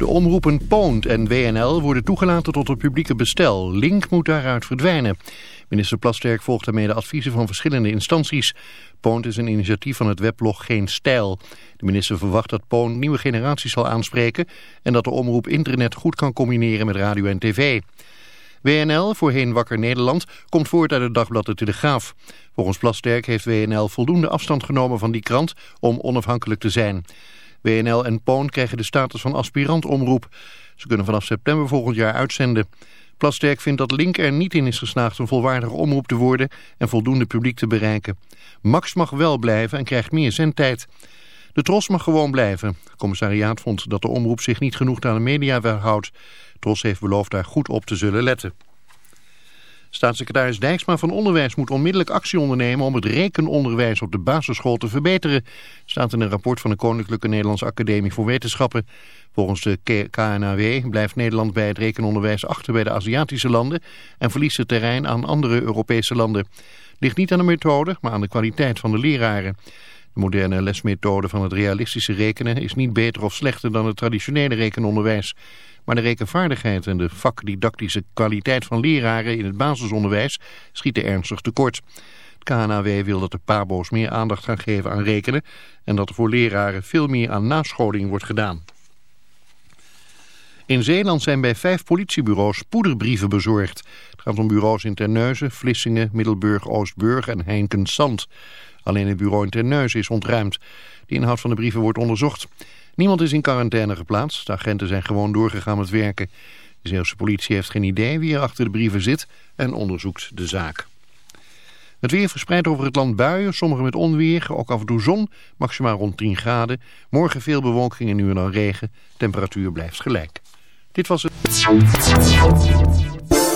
De omroepen Poont en WNL worden toegelaten tot het publieke bestel. Link moet daaruit verdwijnen. Minister Plasterk volgt daarmee de adviezen van verschillende instanties. Poont is een initiatief van het weblog Geen Stijl. De minister verwacht dat Poont nieuwe generaties zal aanspreken... en dat de omroep internet goed kan combineren met radio en tv. WNL, voorheen Wakker Nederland, komt voort uit het dagblad De Telegraaf. Volgens Plasterk heeft WNL voldoende afstand genomen van die krant om onafhankelijk te zijn. WNL en Poont krijgen de status van aspirant-omroep. Ze kunnen vanaf september volgend jaar uitzenden. Plasterk vindt dat Link er niet in is geslaagd een volwaardige omroep te worden en voldoende publiek te bereiken. Max mag wel blijven en krijgt meer zendtijd. De Tros mag gewoon blijven. Commissariaat vond dat de omroep zich niet genoeg aan de media houdt. Tros heeft beloofd daar goed op te zullen letten. Staatssecretaris Dijksma van Onderwijs moet onmiddellijk actie ondernemen om het rekenonderwijs op de basisschool te verbeteren, staat in een rapport van de Koninklijke Nederlandse Academie voor Wetenschappen. Volgens de KNAW blijft Nederland bij het rekenonderwijs achter bij de Aziatische landen en verliest het terrein aan andere Europese landen. Ligt niet aan de methode, maar aan de kwaliteit van de leraren. De moderne lesmethode van het realistische rekenen is niet beter of slechter dan het traditionele rekenonderwijs. Maar de rekenvaardigheid en de vakdidactische kwaliteit van leraren in het basisonderwijs schieten ernstig tekort. Het KNAW wil dat de pabo's meer aandacht gaan geven aan rekenen en dat er voor leraren veel meer aan nascholing wordt gedaan. In Zeeland zijn bij vijf politiebureaus poederbrieven bezorgd. Het gaat om bureaus in Terneuzen, Vlissingen, Middelburg, Oostburg en Heinkensand. Alleen het bureau in Terneuzen is ontruimd. De inhoud van de brieven wordt onderzocht. Niemand is in quarantaine geplaatst. De agenten zijn gewoon doorgegaan met werken. De Zeeuwse politie heeft geen idee wie er achter de brieven zit en onderzoekt de zaak. Het weer verspreidt over het land buien, sommige met onweer, ook af en toe zon, maximaal rond 10 graden. Morgen veel bewolking en nu en dan regen. Temperatuur blijft gelijk. Dit was het.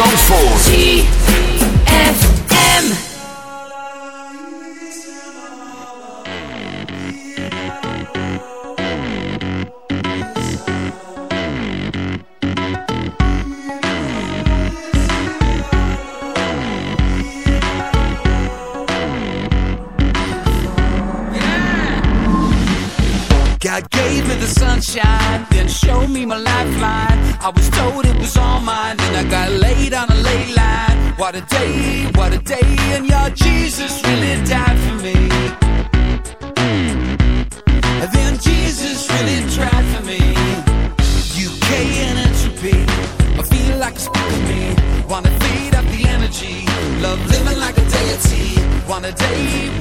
Zandvoort. ZFM. God gave me the sunshine, then showed me my lifeline. I was told it was all mine, then I got laid on a ley line. What a day, what a day, and your Jesus really died for me. And then Jesus really tried for me. UK and entropy, I feel like it's for me. Wanna feed up the energy, love living like a deity. One a day,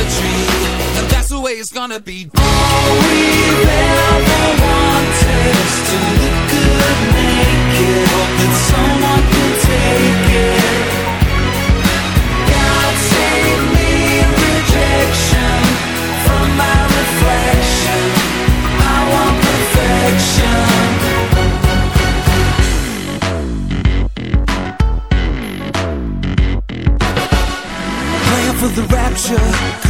The and that's the way it's gonna be. All we've ever wanted is to look good naked. Hope that someone can take it. God save me rejection from my reflection. I want perfection. For the rapture,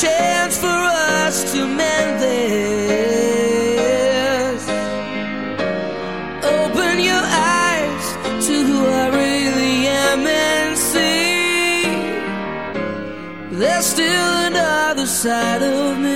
chance for us to mend this. Open your eyes to who I really am and see. There's still another side of me.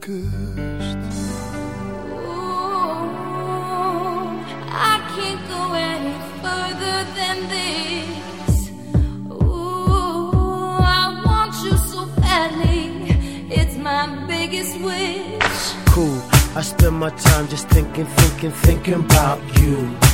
Kust. I can't go any further than this. Ooh, I want you so badly. It's my biggest wish. cool. I spend my time just thinking, thinking, thinking about you.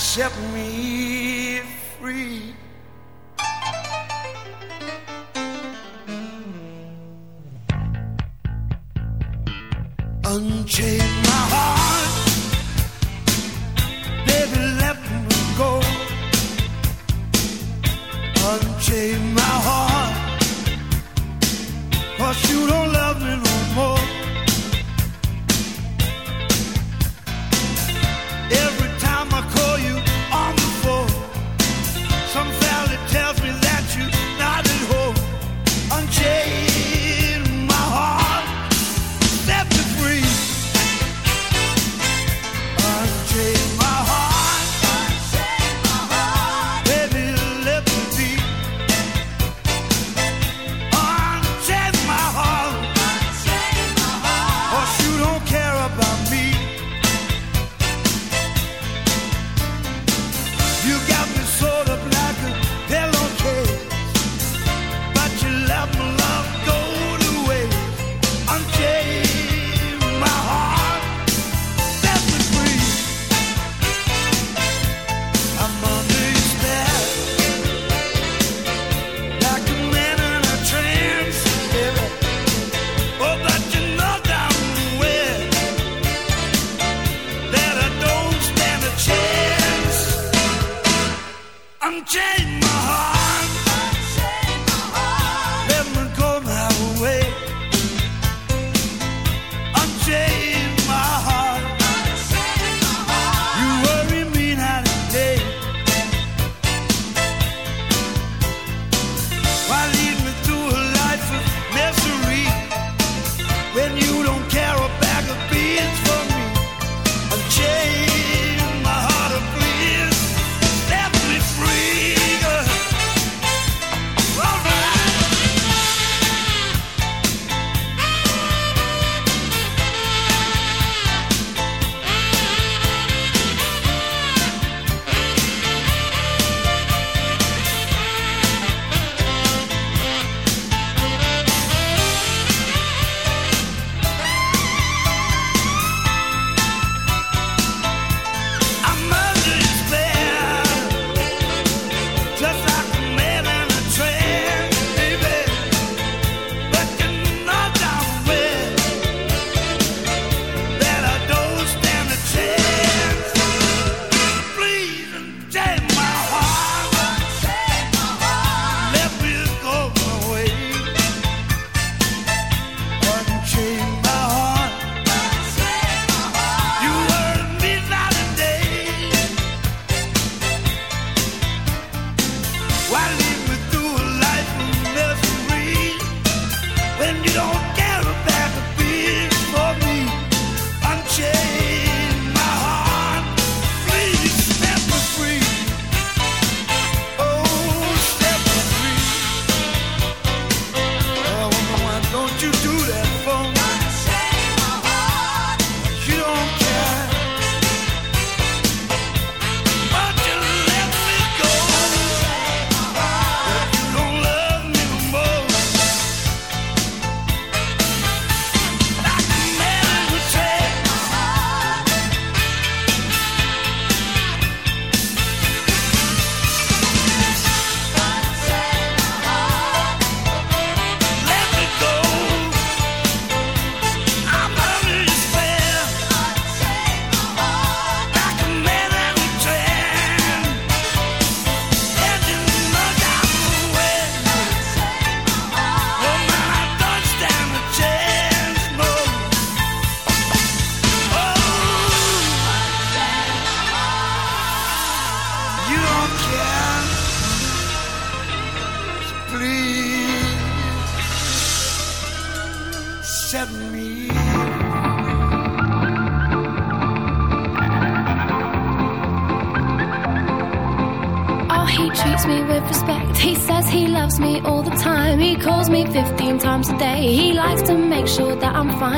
set me free. Unchain my heart.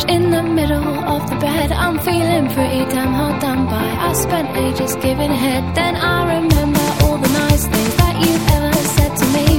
couch in the middle of the bed. I'm feeling pretty damn hard done by. I spent ages giving head, then I remember all the nice things that you've ever said to me.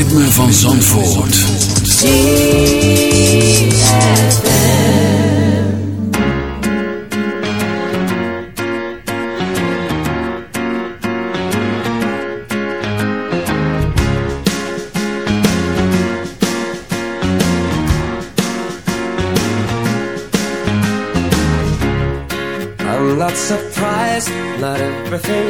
Ritme van Zandvoort. I'm not surprised, not everything